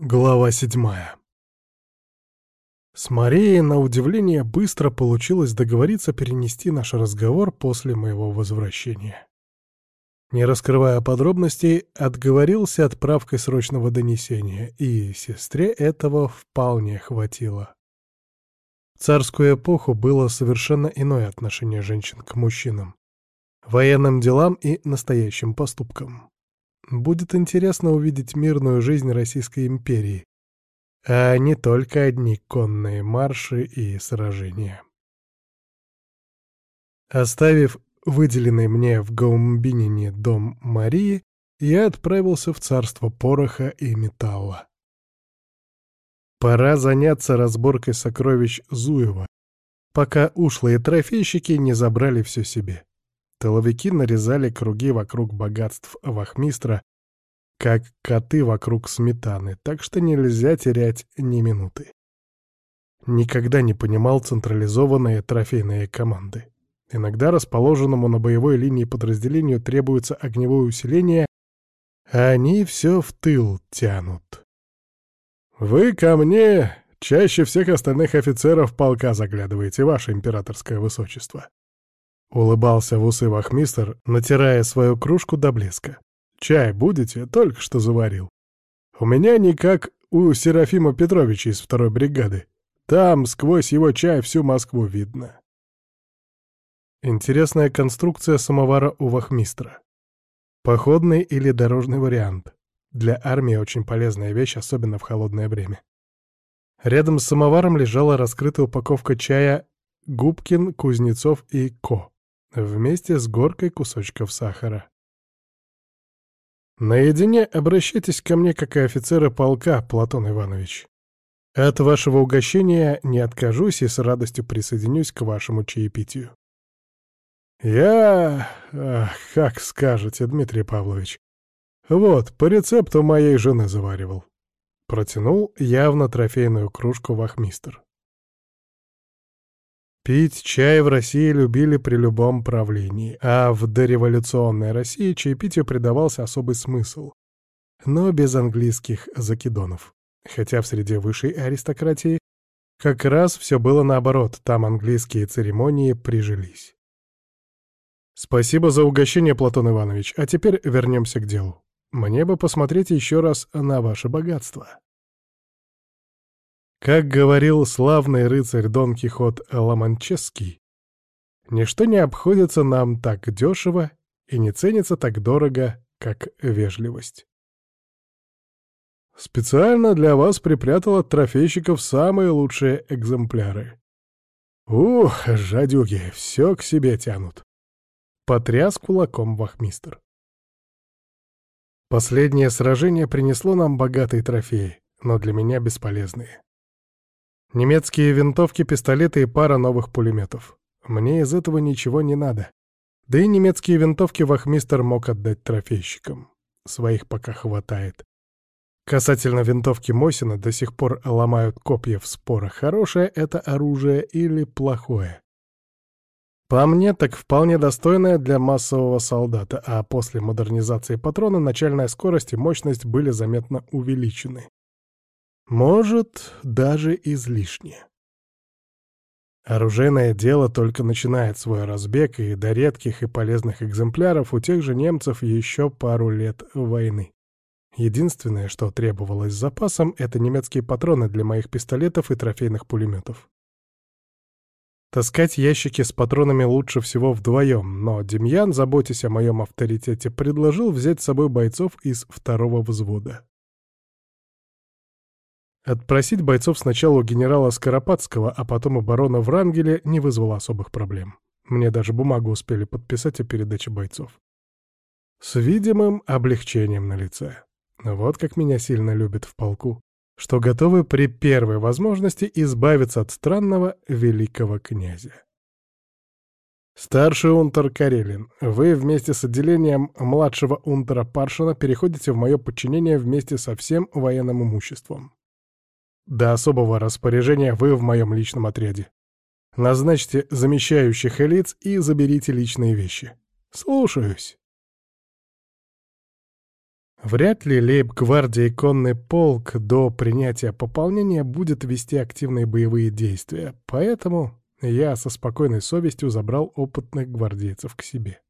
Глава седьмая. С Марией, на удивление, быстро получилось договориться перенести наш разговор после моего возвращения. Не раскрывая подробностей, отговорился отправкой срочного донесения, и сестре этого вполне хватило. В царскую эпоху было совершенно иное отношение женщин к мужчинам, военным делам и настоящим поступкам. Будет интересно увидеть мирную жизнь Российской империи, а не только одни конные марши и сражения. Оставив выделенный мне в Гаумбинине дом Марии, я отправился в царство пороха и металла. Пора заняться разборкой сокровищ Зуева, пока ушлые трофейщики не забрали все себе. Тыловики нарезали круги вокруг богатств вахмистра, как коты вокруг сметаны, так что нельзя терять ни минуты. Никогда не понимал централизованные трофейные команды. Иногда расположенному на боевой линии подразделению требуется огневое усиление, а они все в тыл тянут. «Вы ко мне чаще всех остальных офицеров полка заглядываете, ваше императорское высочество», Улыбался в усы вахмистр, натирая свою кружку до блеска. «Чай будете? Только что заварил. У меня не как у Серафима Петровича из второй бригады. Там сквозь его чай всю Москву видно». Интересная конструкция самовара у вахмистра. Походный или дорожный вариант. Для армии очень полезная вещь, особенно в холодное время. Рядом с самоваром лежала раскрытая упаковка чая Губкин, Кузнецов и Ко вместе с горкой кусочков сахара. Наедине обращайтесь ко мне, как и офицеры полка, Платон Иванович. От вашего угощения не откажусь и с радостью присоединюсь к вашему чаепитию. Я... Ах, как скажете, Дмитрий Павлович. Вот, по рецепту моей жены заваривал. Протянул явно трофейную кружку вахмистр. Пить чай в России любили при любом правлении, а в дореволюционной России чаепитию придавался особый смысл. Но без английских закидонов. Хотя в среде высшей аристократии как раз все было наоборот, там английские церемонии прижились. Спасибо за угощение, Платон Иванович, а теперь вернемся к делу. Мне бы посмотреть еще раз на ваше богатство. Как говорил славный рыцарь Дон Кихот Ламанческий, ничто не обходится нам так дешево и не ценится так дорого, как вежливость. Специально для вас припрятал от трофейщиков самые лучшие экземпляры. Ух, жадюги, все к себе тянут. Потряс кулаком вахмистр. Последнее сражение принесло нам богатые трофеи, но для меня бесполезные. Немецкие винтовки, пистолеты и пара новых пулеметов. Мне из этого ничего не надо. Да и немецкие винтовки вахмистер мог отдать трофейщикам. Своих пока хватает. Касательно винтовки Мосина до сих пор ломают копья в спорах, хорошее это оружие или плохое. По мне, так вполне достойное для массового солдата, а после модернизации патрона начальная скорость и мощность были заметно увеличены. Может, даже излишне. Оружейное дело только начинает свой разбег, и до редких и полезных экземпляров у тех же немцев еще пару лет войны. Единственное, что требовалось запасом, это немецкие патроны для моих пистолетов и трофейных пулеметов. Таскать ящики с патронами лучше всего вдвоем, но Демьян, заботясь о моем авторитете, предложил взять с собой бойцов из второго взвода. Отпросить бойцов сначала у генерала Скоропадского, а потом у барона Врангеля не вызвало особых проблем. Мне даже бумагу успели подписать о передаче бойцов. С видимым облегчением на лице. Вот как меня сильно любят в полку, что готовы при первой возможности избавиться от странного великого князя. Старший унтер Карелин, вы вместе с отделением младшего унтера Паршина переходите в мое подчинение вместе со всем военным имуществом. До особого распоряжения вы в моем личном отряде. Назначьте замещающих лиц и заберите личные вещи. Слушаюсь. Вряд ли лейб-гвардия и конный полк до принятия пополнения будет вести активные боевые действия, поэтому я со спокойной совестью забрал опытных гвардейцев к себе.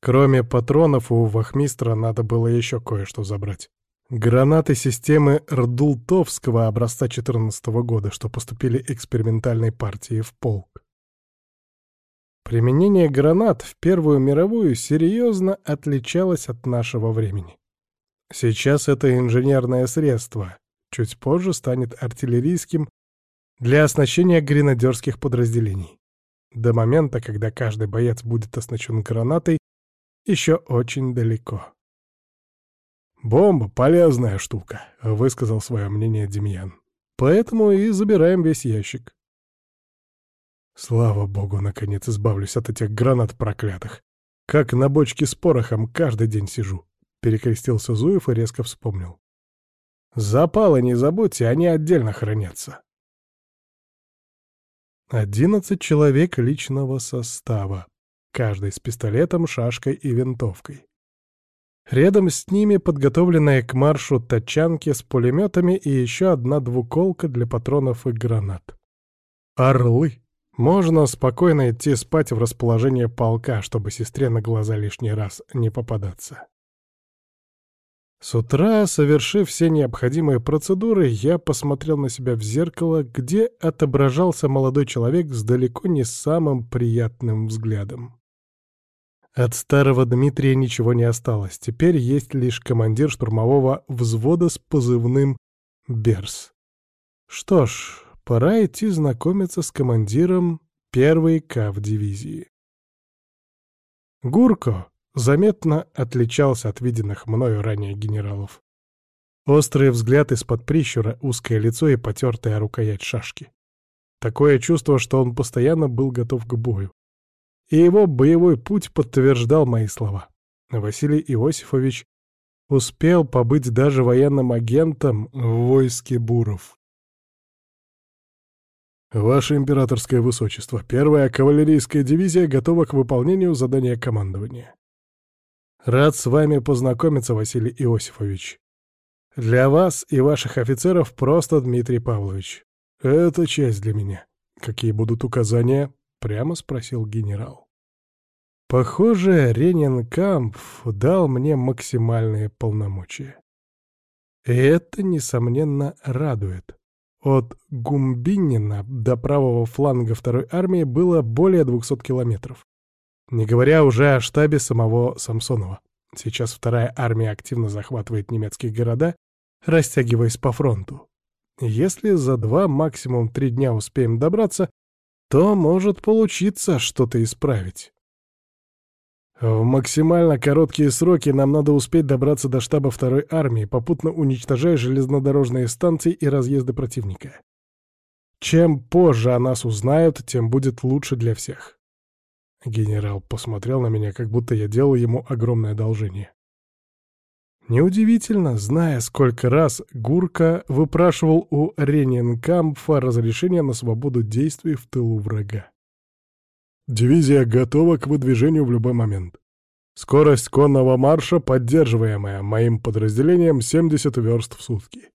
Кроме патронов, у вахмистра надо было еще кое-что забрать. Гранаты системы Рдултовского образца 14 года, что поступили экспериментальной партии в полк. Применение гранат в Первую мировую серьезно отличалось от нашего времени. Сейчас это инженерное средство, чуть позже станет артиллерийским для оснащения гренадерских подразделений. До момента, когда каждый боец будет оснащен гранатой, еще очень далеко. «Бомба — полезная штука», — высказал свое мнение Демьян. «Поэтому и забираем весь ящик». Слава богу, наконец избавлюсь от этих гранат проклятых. Как на бочке с порохом каждый день сижу. Перекрестился Зуев и резко вспомнил. Запалы не забудьте, они отдельно хранятся. Одиннадцать человек личного состава, каждый с пистолетом, шашкой и винтовкой. Рядом с ними подготовленные к маршу тачанки с пулеметами и еще одна двуколка для патронов и гранат. Орлы! Можно спокойно идти спать в расположение полка, чтобы сестре на глаза лишний раз не попадаться. С утра, совершив все необходимые процедуры, я посмотрел на себя в зеркало, где отображался молодой человек с далеко не самым приятным взглядом. От старого Дмитрия ничего не осталось, теперь есть лишь командир штурмового взвода с позывным «Берс». Что ж, пора идти знакомиться с командиром первой КАВ дивизии. Гурко заметно отличался от виденных мною ранее генералов. Острый взгляд из-под прищура, узкое лицо и потертая рукоять шашки. Такое чувство, что он постоянно был готов к бою. И его боевой путь подтверждал мои слова. Василий Иосифович успел побыть даже военным агентом в войске Буров. «Ваше императорское высочество, первая кавалерийская дивизия готова к выполнению задания командования. Рад с вами познакомиться, Василий Иосифович. Для вас и ваших офицеров просто Дмитрий Павлович. Это честь для меня. Какие будут указания?» — прямо спросил генерал. Похоже, Ренинкампф дал мне максимальные полномочия. И это, несомненно, радует. От Гумбинина до правого фланга второй армии было более 200 километров. Не говоря уже о штабе самого Самсонова. Сейчас вторая армия активно захватывает немецкие города, растягиваясь по фронту. Если за два, максимум три дня успеем добраться, то может получиться что-то исправить. В максимально короткие сроки нам надо успеть добраться до штаба второй армии, попутно уничтожая железнодорожные станции и разъезды противника. Чем позже о нас узнают, тем будет лучше для всех. Генерал посмотрел на меня, как будто я делал ему огромное одолжение. Неудивительно, зная, сколько раз Гурка выпрашивал у Ренинкампфа разрешение на свободу действий в тылу врага. Дивизия готова к выдвижению в любой момент. Скорость конного марша, поддерживаемая моим подразделением, 70 верст в сутки.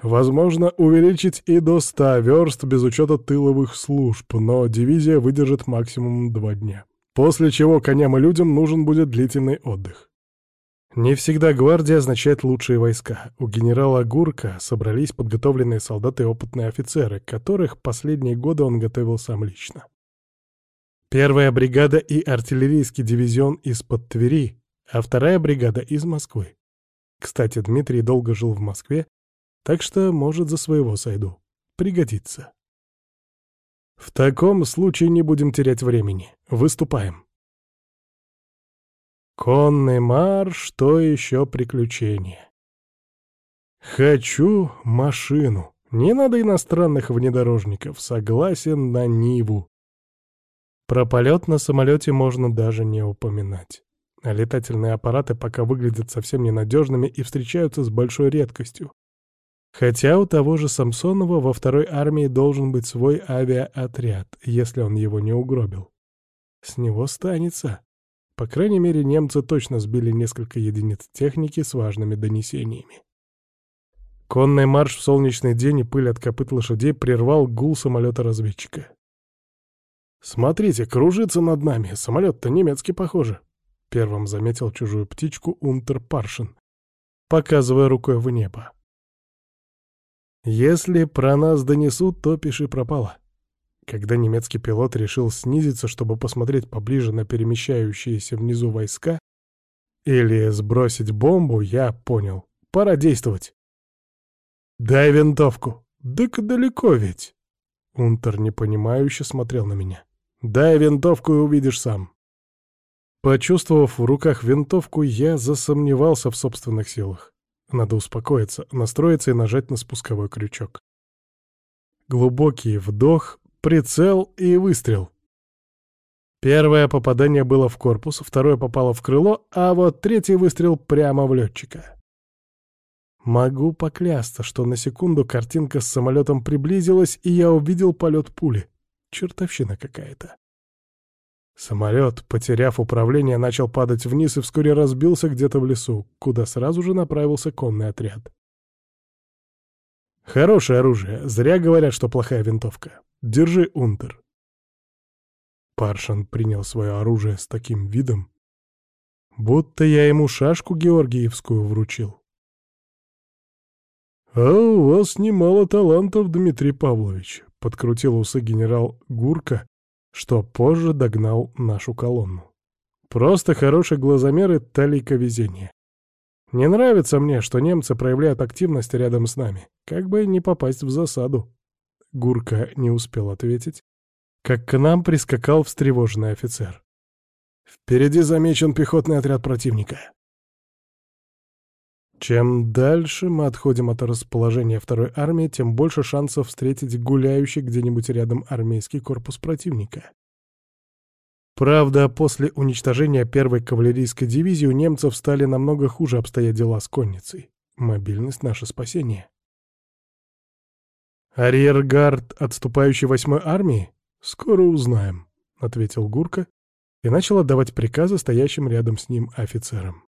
Возможно увеличить и до 100 верст без учета тыловых служб, но дивизия выдержит максимум два дня. После чего коням и людям нужен будет длительный отдых. Не всегда гвардия означает лучшие войска. У генерала Гурка собрались подготовленные солдаты и опытные офицеры, которых последние годы он готовил сам лично. Первая бригада и артиллерийский дивизион из-под Твери, а вторая бригада из Москвы. Кстати, Дмитрий долго жил в Москве, так что, может, за своего сойду. Пригодится. В таком случае не будем терять времени. Выступаем. Конный марш, что еще приключение. Хочу машину. Не надо иностранных внедорожников. Согласен на Ниву. Про полет на самолете можно даже не упоминать. Летательные аппараты пока выглядят совсем ненадежными и встречаются с большой редкостью. Хотя у того же Самсонова во второй армии должен быть свой авиаотряд, если он его не угробил. С него станется. По крайней мере, немцы точно сбили несколько единиц техники с важными донесениями. Конный марш в солнечный день и пыль от копыт лошадей прервал гул самолета-разведчика. «Смотрите, кружится над нами, самолет-то немецкий, похоже», — первым заметил чужую птичку Унтер Паршин, показывая рукой в небо. «Если про нас донесут, то пиши пропало». Когда немецкий пилот решил снизиться, чтобы посмотреть поближе на перемещающиеся внизу войска, или сбросить бомбу, я понял. Пора действовать. «Дай винтовку!» «Так далеко ведь!» Унтер непонимающе смотрел на меня. «Дай винтовку и увидишь сам». Почувствовав в руках винтовку, я засомневался в собственных силах. Надо успокоиться, настроиться и нажать на спусковой крючок. Глубокий вдох, прицел и выстрел. Первое попадание было в корпус, второе попало в крыло, а вот третий выстрел прямо в летчика. Могу поклясться, что на секунду картинка с самолетом приблизилась, и я увидел полет пули. Чертовщина какая-то. Самолет, потеряв управление, начал падать вниз и вскоре разбился где-то в лесу, куда сразу же направился конный отряд. «Хорошее оружие. Зря говорят, что плохая винтовка. Держи, Унтер». Паршин принял свое оружие с таким видом, будто я ему шашку георгиевскую вручил. «А у вас немало талантов, Дмитрий Павлович», — подкрутил усы генерал Гурка, что позже догнал нашу колонну. «Просто хороший глазомер и талика везения. Не нравится мне, что немцы проявляют активность рядом с нами, как бы не попасть в засаду». Гурка не успел ответить, как к нам прискакал встревоженный офицер. «Впереди замечен пехотный отряд противника». Чем дальше мы отходим от расположения второй армии, тем больше шансов встретить гуляющий где-нибудь рядом армейский корпус противника. Правда, после уничтожения первой кавалерийской дивизии у немцев стали намного хуже обстоять дела с конницей. Мобильность — наше спасение. «Арьергард отступающей восьмой армии? Скоро узнаем», — ответил Гурка и начал отдавать приказы стоящим рядом с ним офицерам.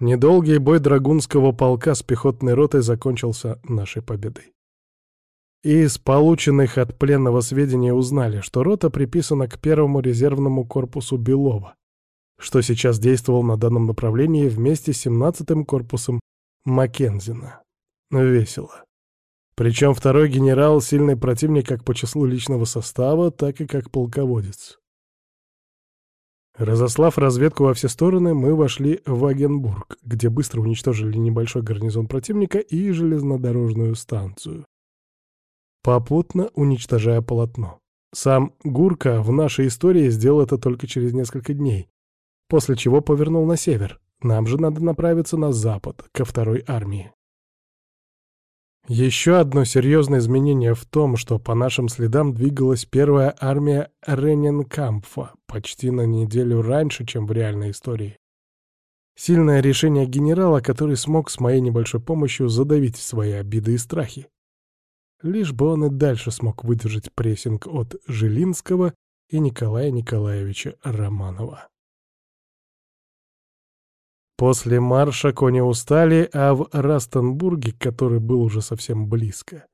Недолгий бой драгунского полка с пехотной ротой закончился нашей победой. Из полученных от пленного сведений узнали, что рота приписана к первому резервному корпусу Белова, что сейчас действовал на данном направлении вместе с 17-м корпусом Маккензина. Весело. Причем второй генерал — сильный противник как по числу личного состава, так и как полководец. Разослав разведку во все стороны, мы вошли в Вагенбург, где быстро уничтожили небольшой гарнизон противника и железнодорожную станцию. Попутно уничтожая полотно. Сам Гурка в нашей истории сделал это только через несколько дней, после чего повернул на север. Нам же надо направиться на запад, ко второй армии. Еще одно серьезное изменение в том, что по нашим следам двигалась первая армия Рененкампфа почти на неделю раньше, чем в реальной истории. Сильное решение генерала, который смог с моей небольшой помощью задавить свои обиды и страхи. Лишь бы он и дальше смог выдержать прессинг от Жилинского и Николая Николаевича Романова. После марша кони устали, а в Растенбурге, который был уже совсем близко,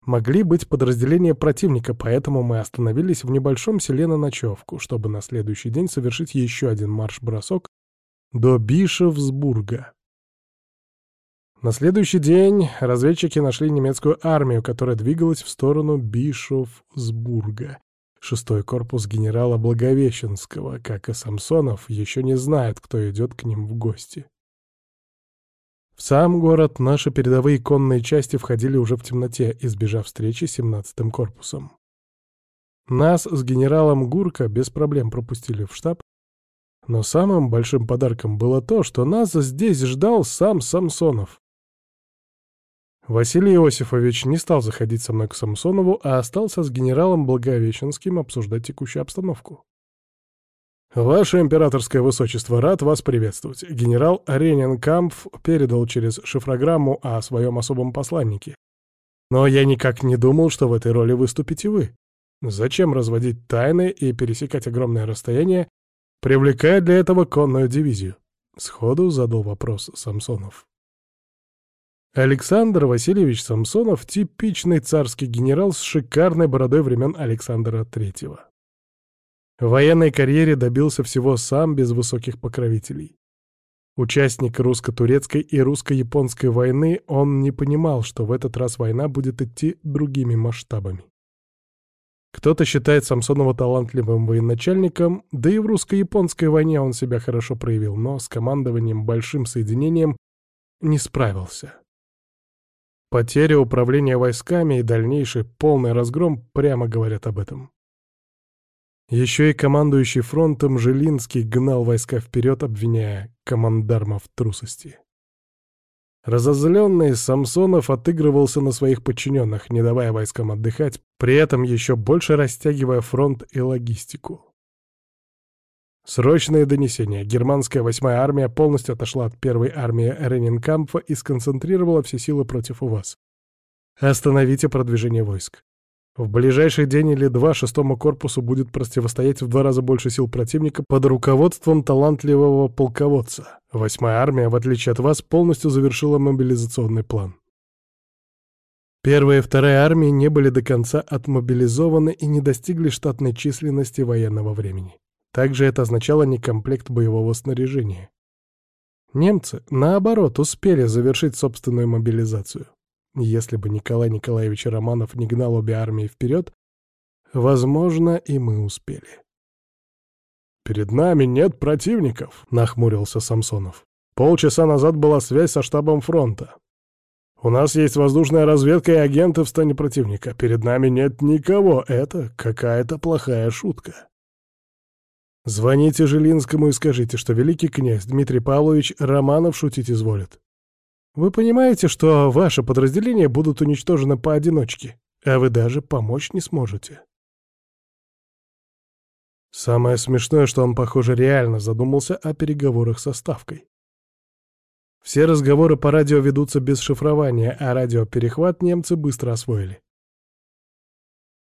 могли быть подразделения противника, поэтому мы остановились в небольшом селе на ночевку, чтобы на следующий день совершить еще один марш-бросок до Бишевсбурга. На следующий день разведчики нашли немецкую армию, которая двигалась в сторону Бишевсбурга, Шестой корпус генерала Благовещенского, как и Самсонов, еще не знает, кто идет к ним в гости. В сам город наши передовые конные части входили уже в темноте, избежав встречи с 17-м корпусом. Нас с генералом Гурко без проблем пропустили в штаб, но самым большим подарком было то, что нас здесь ждал сам Самсонов. Василий Иосифович не стал заходить со мной к Самсонову, а остался с генералом Благовещенским обсуждать текущую обстановку. «Ваше императорское высочество, рад вас приветствовать. Генерал Ренинкампф передал через шифрограмму о своем особом посланнике. Но я никак не думал, что в этой роли выступите вы. Зачем разводить тайны и пересекать огромное расстояние, привлекая для этого конную дивизию. Сходу задал вопрос Самсонов. Александр Васильевич Самсонов — типичный царский генерал с шикарной бородой времен Александра III. В военной карьере добился всего сам без высоких покровителей. Участник русско-турецкой и русско-японской войны, он не понимал, что в этот раз война будет идти другими масштабами. Кто-то считает Самсонова талантливым военачальником, да и в русско-японской войне он себя хорошо проявил, но с командованием большим соединением не справился. Потеря управления войсками и дальнейший полный разгром прямо говорят об этом. Еще и командующий фронтом Жилинский гнал войска вперед, обвиняя командарма в трусости. Разозленный Самсонов отыгрывался на своих подчиненных, не давая войскам отдыхать, при этом еще больше растягивая фронт и логистику. Срочное донесение. Германская восьмая армия полностью отошла от первой армии Ренинкампфа и сконцентрировала все силы против вас. Остановите продвижение войск. В ближайший день или два шестому корпусу будет противостоять в два раза больше сил противника под руководством талантливого полководца. Восьмая армия, в отличие от вас, полностью завершила мобилизационный план. Первая и вторая армии не были до конца отмобилизованы и не достигли штатной численности военного времени. Также это означало некомплект боевого снаряжения. Немцы, наоборот, успели завершить собственную мобилизацию. Если бы Николай Николаевич Романов не гнал обе армии вперед, возможно, и мы успели. «Перед нами нет противников», — нахмурился Самсонов. «Полчаса назад была связь со штабом фронта. У нас есть воздушная разведка и агенты в стане противника. Перед нами нет никого. Это какая-то плохая шутка». Звоните Жилинскому и скажите, что великий князь Дмитрий Павлович Романов шутить изволит. Вы понимаете, что ваши подразделения будут уничтожены поодиночке, а вы даже помочь не сможете. Самое смешное, что он, похоже, реально задумался о переговорах со Ставкой. Все разговоры по радио ведутся без шифрования, а радиоперехват немцы быстро освоили.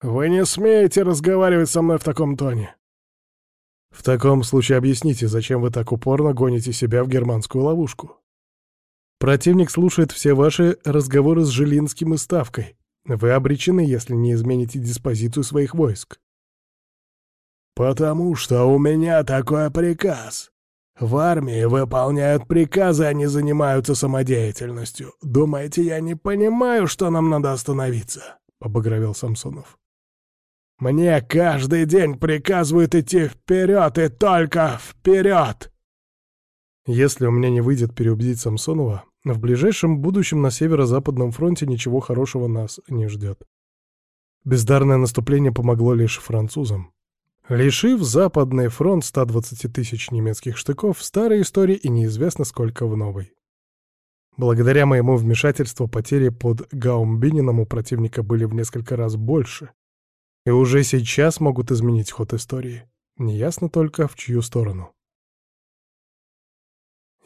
«Вы не смеете разговаривать со мной в таком тоне!» В таком случае объясните, зачем вы так упорно гоните себя в германскую ловушку? Противник слушает все ваши разговоры с Жилинским и Ставкой. Вы обречены, если не измените диспозицию своих войск. «Потому что у меня такой приказ. В армии выполняют приказы, а не занимаются самодеятельностью. Думаете, я не понимаю, что нам надо остановиться?» — побагровел Самсонов. Мне каждый день приказывают идти вперед и только вперед!» Если у меня не выйдет переубедить Самсонова, в ближайшем будущем на северо-западном фронте ничего хорошего нас не ждет. Бездарное наступление помогло лишь французам. Лишив Западный фронт 120 тысяч немецких штыков в старой истории и неизвестно сколько в новой. Благодаря моему вмешательству потери под Гаумбинином у противника были в несколько раз больше, и уже сейчас могут изменить ход истории. Неясно только, в чью сторону.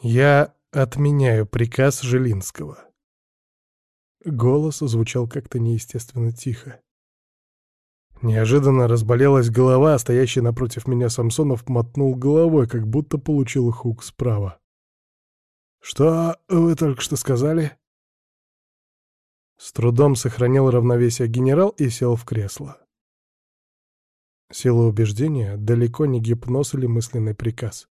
Я отменяю приказ Жилинского. Голос звучал как-то неестественно тихо. Неожиданно разболелась голова, а стоящий напротив меня Самсонов мотнул головой, как будто получил хук справа. «Что вы только что сказали?» С трудом сохранил равновесие генерал и сел в кресло. Сила убеждения далеко не гипноз или мысленный приказ.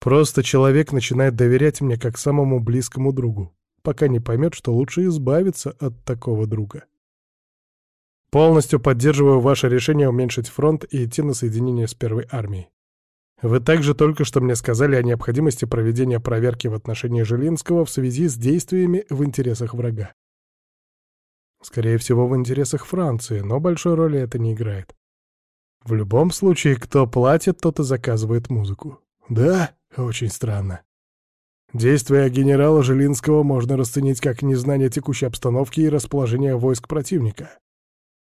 Просто человек начинает доверять мне как самому близкому другу, пока не поймет, что лучше избавиться от такого друга. Полностью поддерживаю ваше решение уменьшить фронт и идти на соединение с первой армией. Вы также только что мне сказали о необходимости проведения проверки в отношении Жилинского в связи с действиями в интересах врага. Скорее всего, в интересах Франции, но большой роли это не играет. В любом случае, кто платит, тот и заказывает музыку. Да, очень странно. Действия генерала Жилинского можно расценить как незнание текущей обстановки и расположения войск противника.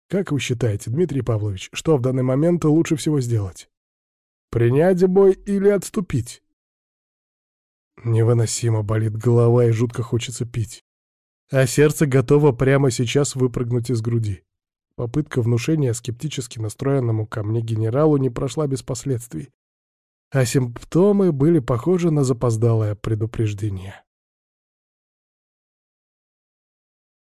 Как вы считаете, Дмитрий Павлович, что в данный момент лучше всего сделать? Принять бой или отступить? Невыносимо болит голова и жутко хочется пить. А сердце готово прямо сейчас выпрыгнуть из груди. Попытка внушения скептически настроенному ко мне генералу не прошла без последствий. а симптомы были похожи на запоздалое предупреждение.